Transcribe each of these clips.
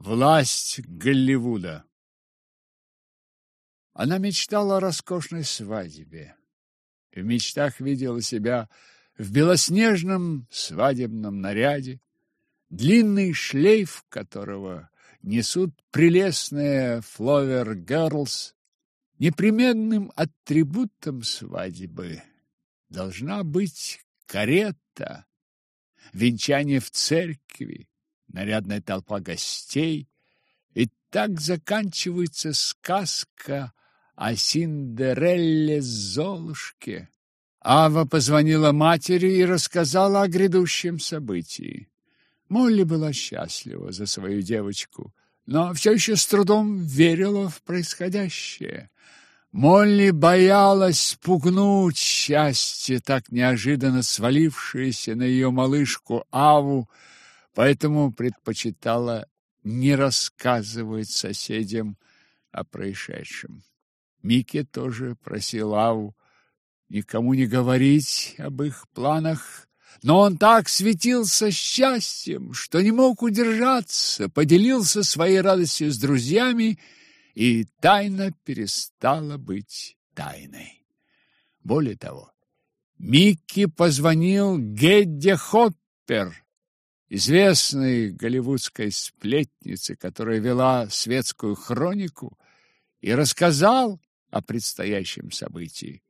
Власть Голливуда. Она мечтала о роскошной свадьбе. В мечтах видела себя в белоснежном свадебном наряде, длинный шлейф которого несут прелестные Фловер Герлс, непременным атрибутом свадьбы должна быть карета, венчание в церкви, нарядная толпа гостей. И так заканчивается сказка о Синдерелле Золушке. Ава позвонила матери и рассказала о грядущем событии. Молли была счастлива за свою девочку, но все еще с трудом верила в происходящее. Молли боялась спугнуть счастье, так неожиданно свалившееся на ее малышку Аву, поэтому предпочитала не рассказывать соседям о происшедшем. Микки тоже просил Аву никому не говорить об их планах, но он так светился счастьем, что не мог удержаться, поделился своей радостью с друзьями, и тайна перестала быть тайной. Более того, Микки позвонил Гедде Хоппер, известной голливудской сплетнице, которая вела светскую хронику, и рассказал о предстоящем событии.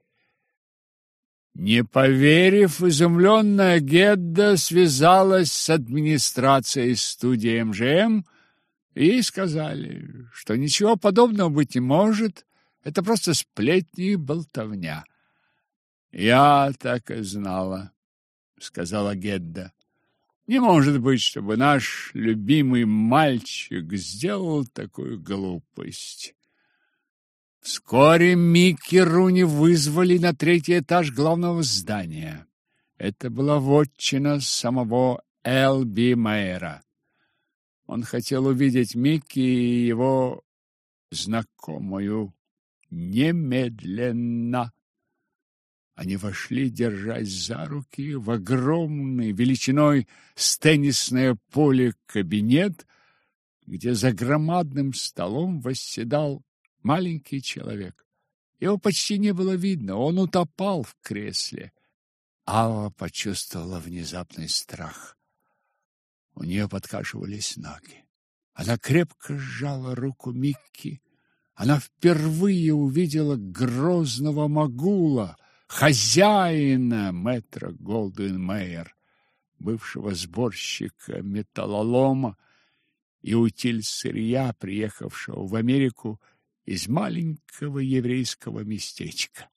Не поверив, изумленная Гедда связалась с администрацией студии МЖМ, и сказали, что ничего подобного быть не может, это просто сплетни и болтовня. «Я так и знала», — сказала Гедда. Не может быть, чтобы наш любимый мальчик сделал такую глупость. Вскоре Микки Руни вызвали на третий этаж главного здания. Это была вотчина самого Л.Би Майера. Он хотел увидеть Микки и его знакомую немедленно. Они вошли, держась за руки, в огромный, величиной с теннисное поле кабинет, где за громадным столом восседал маленький человек. Его почти не было видно, он утопал в кресле. Ава почувствовала внезапный страх. У нее подкашивались ноги. Она крепко сжала руку Микки. Она впервые увидела грозного могула — хозяина мэтра Голдуин Мейер, бывшего сборщика металлолома и утиль сырья, приехавшего в Америку из маленького еврейского местечка.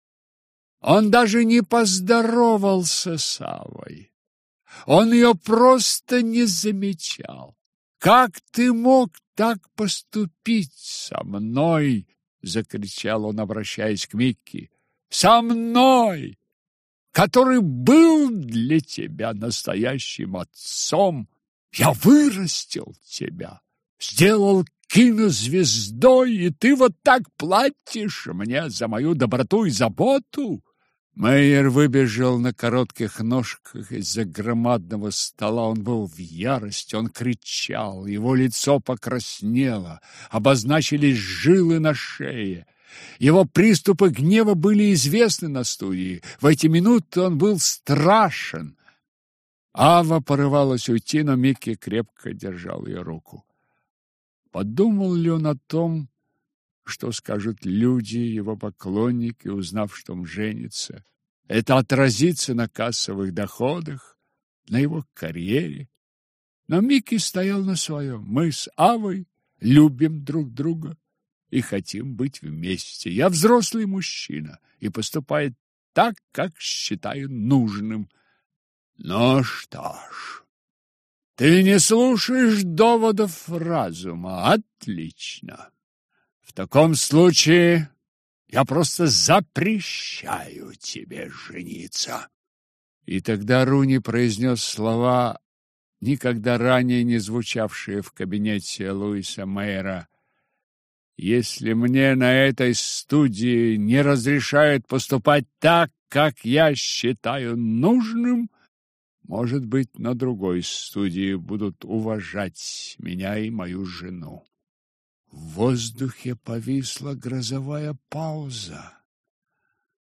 Он даже не поздоровался с Авой. Он ее просто не замечал. «Как ты мог так поступить со мной?» — закричал он, обращаясь к Микки со мной, который был для тебя настоящим отцом. Я вырастил тебя, сделал кинозвездой, и ты вот так платишь мне за мою доброту и заботу. Мейер выбежал на коротких ножках из-за громадного стола. Он был в ярости, он кричал, его лицо покраснело, обозначились жилы на шее. Его приступы гнева были известны на студии. В эти минуты он был страшен. Ава порывалась уйти, но Микки крепко держал ее руку. Подумал ли он о том, что скажут люди, его поклонники, узнав, что он женится? Это отразится на кассовых доходах, на его карьере. Но Микки стоял на своем. Мы с Авой любим друг друга и хотим быть вместе. Я взрослый мужчина и поступает так, как считаю нужным. Ну что ж, ты не слушаешь доводов разума. Отлично. В таком случае я просто запрещаю тебе жениться. И тогда Руни произнес слова, никогда ранее не звучавшие в кабинете Луиса Мейера. Если мне на этой студии не разрешают поступать так, как я считаю нужным, Может быть, на другой студии будут уважать меня и мою жену. В воздухе повисла грозовая пауза.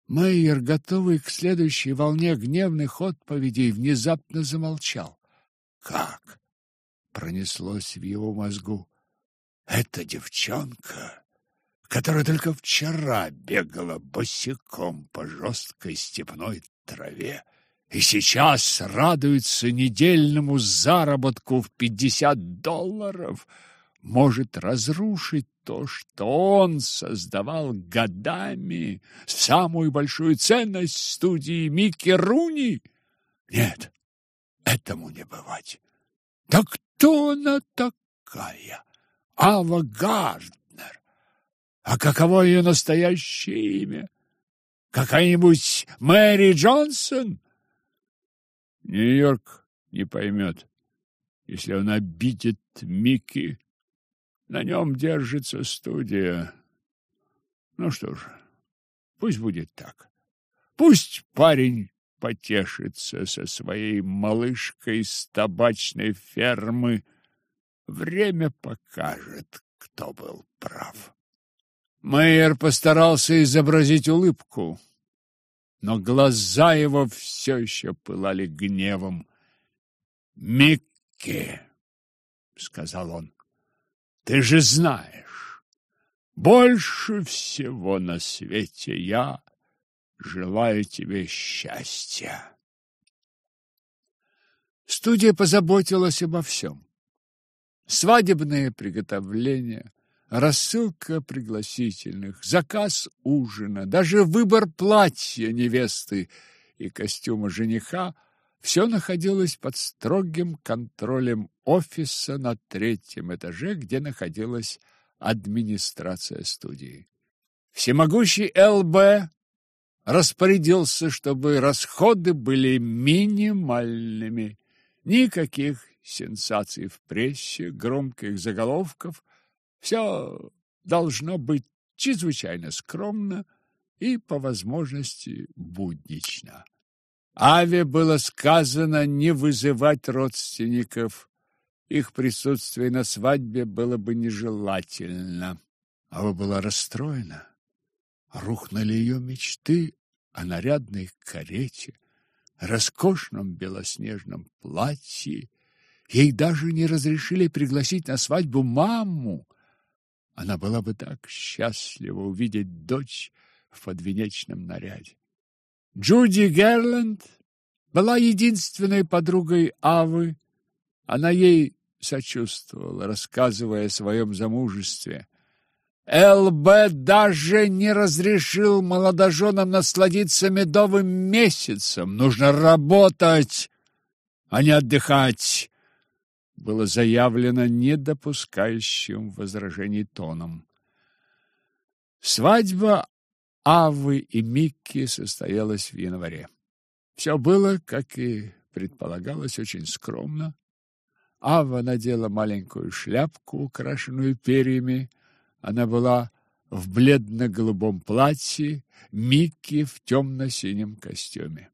Мейер, готовый к следующей волне гневных отповедей, внезапно замолчал. Как? Пронеслось в его мозгу. Эта девчонка, которая только вчера бегала босиком по жесткой степной траве, и сейчас радуется недельному заработку в пятьдесят долларов, может разрушить то, что он создавал годами, самую большую ценность студии Микки Руни? Нет, этому не бывать. Так кто она такая? Ава Гарднер. А каково ее настоящее имя? Какая-нибудь Мэри Джонсон? Нью-Йорк не поймет, если он обидит Микки. На нем держится студия. Ну что ж, пусть будет так. Пусть парень потешится со своей малышкой с табачной фермы. Время покажет, кто был прав. Майер постарался изобразить улыбку но глаза его все еще пылали гневом. «Микки!» — сказал он. «Ты же знаешь, больше всего на свете я желаю тебе счастья». Студия позаботилась обо всем. Свадебные приготовления, рассылка пригласительных, заказ ужина, даже выбор платья невесты и костюма жениха все находилось под строгим контролем офиса на третьем этаже, где находилась администрация студии. Всемогущий ЛБ распорядился, чтобы расходы были минимальными. Никаких сенсаций в прессе, громких заголовков – все должно быть чрезвычайно скромно и, по возможности, буднично. Аве было сказано не вызывать родственников. Их присутствие на свадьбе было бы нежелательно. Ава была расстроена. Рухнули ее мечты о нарядной карете, роскошном белоснежном платье. Ей даже не разрешили пригласить на свадьбу маму. Она была бы так счастлива увидеть дочь в подвенечном наряде. Джуди Герланд была единственной подругой Авы. Она ей сочувствовала, рассказывая о своем замужестве. ЛБ даже не разрешил молодоженам насладиться медовым месяцем. Нужно работать, а не отдыхать было заявлено не допускающим возражений тоном. Свадьба Авы и Микки состоялась в январе. Все было, как и предполагалось, очень скромно. Ава надела маленькую шляпку, украшенную перьями. Она была в бледно-голубом платье, Микки в темно-синем костюме.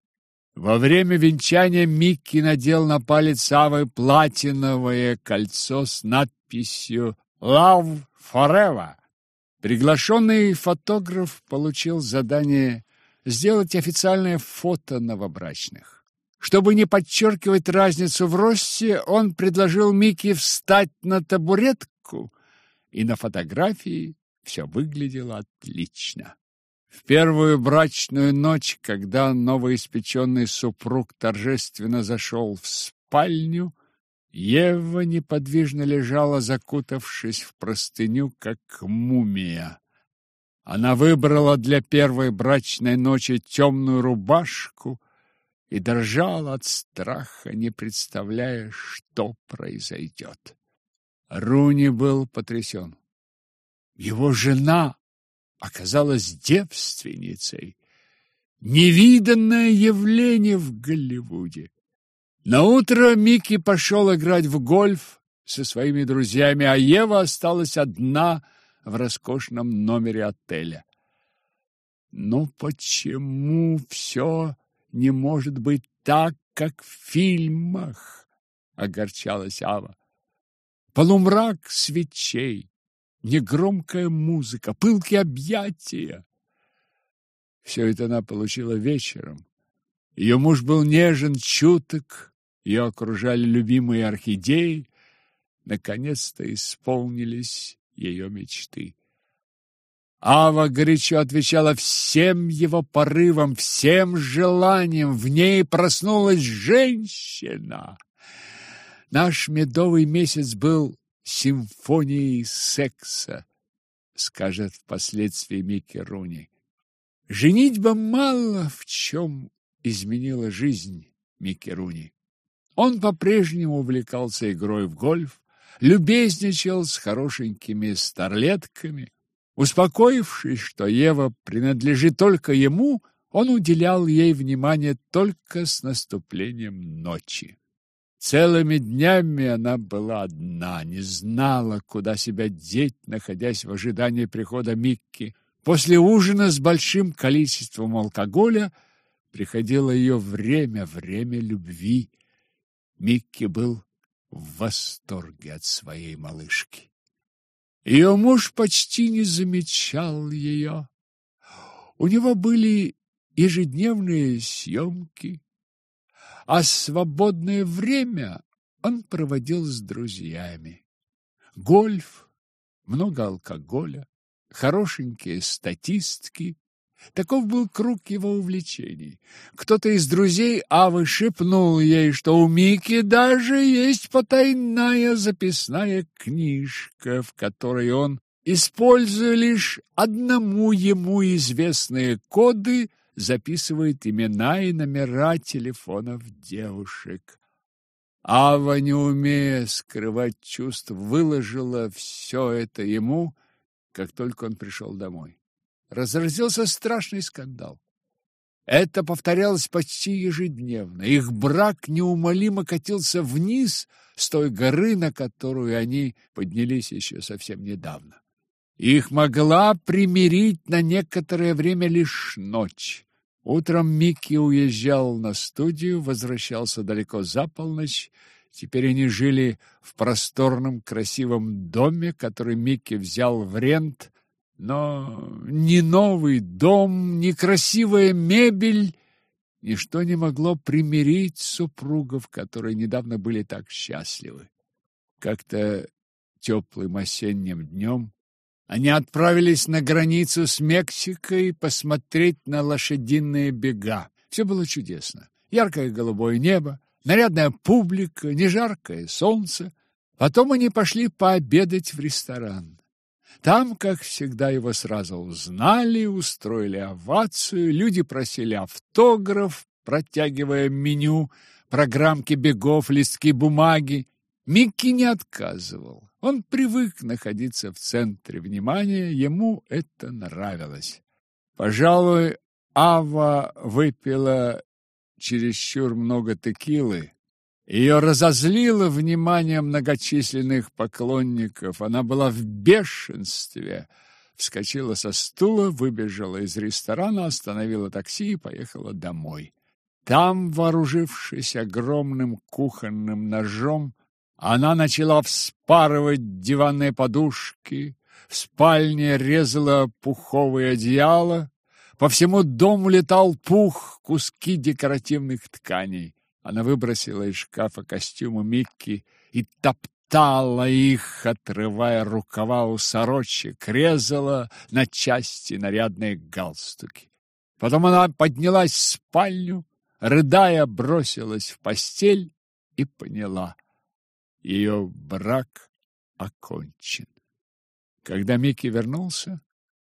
Во время венчания Микки надел на палец Авы платиновое кольцо с надписью «Love Forever». Приглашенный фотограф получил задание сделать официальное фото новобрачных. Чтобы не подчеркивать разницу в росте, он предложил Микки встать на табуретку, и на фотографии все выглядело отлично. В первую брачную ночь, когда новоиспеченный супруг торжественно зашел в спальню, Ева неподвижно лежала, закутавшись в простыню, как мумия. Она выбрала для первой брачной ночи темную рубашку и дрожала от страха, не представляя, что произойдет. Руни был потрясен. Его жена оказалась девственницей. Невиданное явление в Голливуде. На утро Микки пошел играть в гольф со своими друзьями, а Ева осталась одна в роскошном номере отеля. Но почему все не может быть так, как в фильмах, огорчалась Ава. Полумрак свечей, негромкая музыка, пылкие объятия. Все это она получила вечером. Ее муж был нежен, чуток, ее окружали любимые орхидеи. Наконец-то исполнились ее мечты. Ава горячо отвечала всем его порывам, всем желаниям. В ней проснулась женщина. Наш медовый месяц был симфонией секса, скажет впоследствии Микки Руни. Женитьба мало в чем изменила жизнь Микки Руни. Он по-прежнему увлекался игрой в гольф, любезничал с хорошенькими старлетками. Успокоившись, что Ева принадлежит только ему, он уделял ей внимание только с наступлением ночи. Целыми днями она была одна, не знала, куда себя деть, находясь в ожидании прихода Микки. После ужина с большим количеством алкоголя приходило ее время, время любви. Микки был в восторге от своей малышки. Ее муж почти не замечал ее. У него были ежедневные съемки, а свободное время он проводил с друзьями. Гольф, много алкоголя, хорошенькие статистки. Таков был круг его увлечений. Кто-то из друзей Авы шепнул ей, что у Мики даже есть потайная записная книжка, в которой он, используя лишь одному ему известные коды, записывает имена и номера телефонов девушек. Ава, не умея скрывать чувств, выложила все это ему, как только он пришел домой. Разразился страшный скандал. Это повторялось почти ежедневно. Их брак неумолимо катился вниз с той горы, на которую они поднялись еще совсем недавно. Их могла примирить на некоторое время лишь ночь. Утром Микки уезжал на студию, возвращался далеко за полночь. Теперь они жили в просторном красивом доме, который Микки взял в рент, но ни новый дом, ни красивая мебель, ничто не могло примирить супругов, которые недавно были так счастливы. Как-то теплым осенним днем они отправились на границу с Мексикой посмотреть на лошадиные бега. Все было чудесно. Яркое голубое небо, нарядная публика, нежаркое солнце. Потом они пошли пообедать в ресторан. Там, как всегда, его сразу узнали, устроили овацию, люди просили автограф, протягивая меню, программки бегов, листки бумаги. Микки не отказывал. Он привык находиться в центре внимания, ему это нравилось. Пожалуй, Ава выпила чересчур много текилы. Ее разозлило внимание многочисленных поклонников. Она была в бешенстве. Вскочила со стула, выбежала из ресторана, остановила такси и поехала домой. Там, вооружившись огромным кухонным ножом, она начала вспарывать диванные подушки, в спальне резала пуховые одеяла, по всему дому летал пух, куски декоративных тканей. Она выбросила из шкафа костюмы Микки и топтала их, отрывая рукава у сорочек, резала на части нарядные галстуки. Потом она поднялась в спальню, рыдая, бросилась в постель и поняла ее брак окончен. Когда Микки вернулся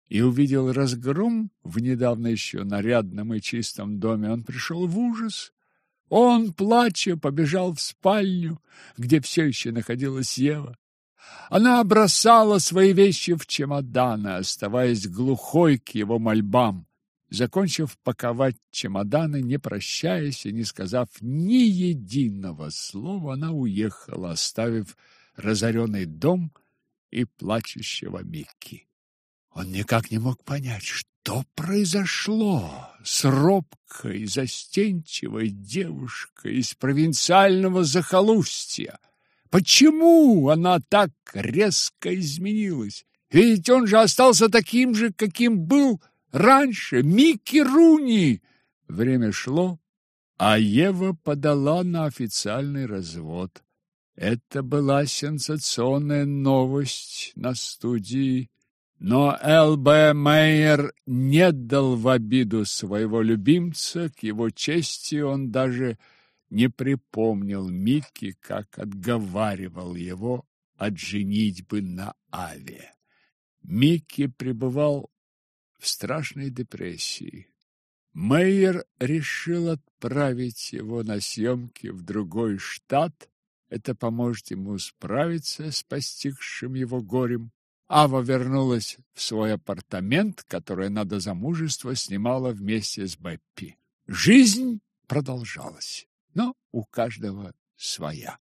и увидел разгром в недавно еще нарядном и чистом доме, он пришел в ужас. Он, плача, побежал в спальню, где все еще находилась Ева. Она бросала свои вещи в чемоданы, оставаясь глухой к его мольбам. Закончив паковать чемоданы, не прощаясь и не сказав ни единого слова, она уехала, оставив разоренный дом и плачущего Микки. Он никак не мог понять, Что произошло с робкой, застенчивой девушкой из провинциального захолустья? Почему она так резко изменилась? Ведь он же остался таким же, каким был раньше, Микки Руни. Время шло, а Ева подала на официальный развод. Это была сенсационная новость на студии, но Л.Б. Мейер не дал в обиду своего любимца, к его чести он даже не припомнил Микки, как отговаривал его от женитьбы на Аве. Микки пребывал в страшной депрессии. Мейер решил отправить его на съемки в другой штат. Это поможет ему справиться с постигшим его горем. Ава вернулась в свой апартамент, который она до замужества снимала вместе с Беппи. Жизнь продолжалась, но у каждого своя.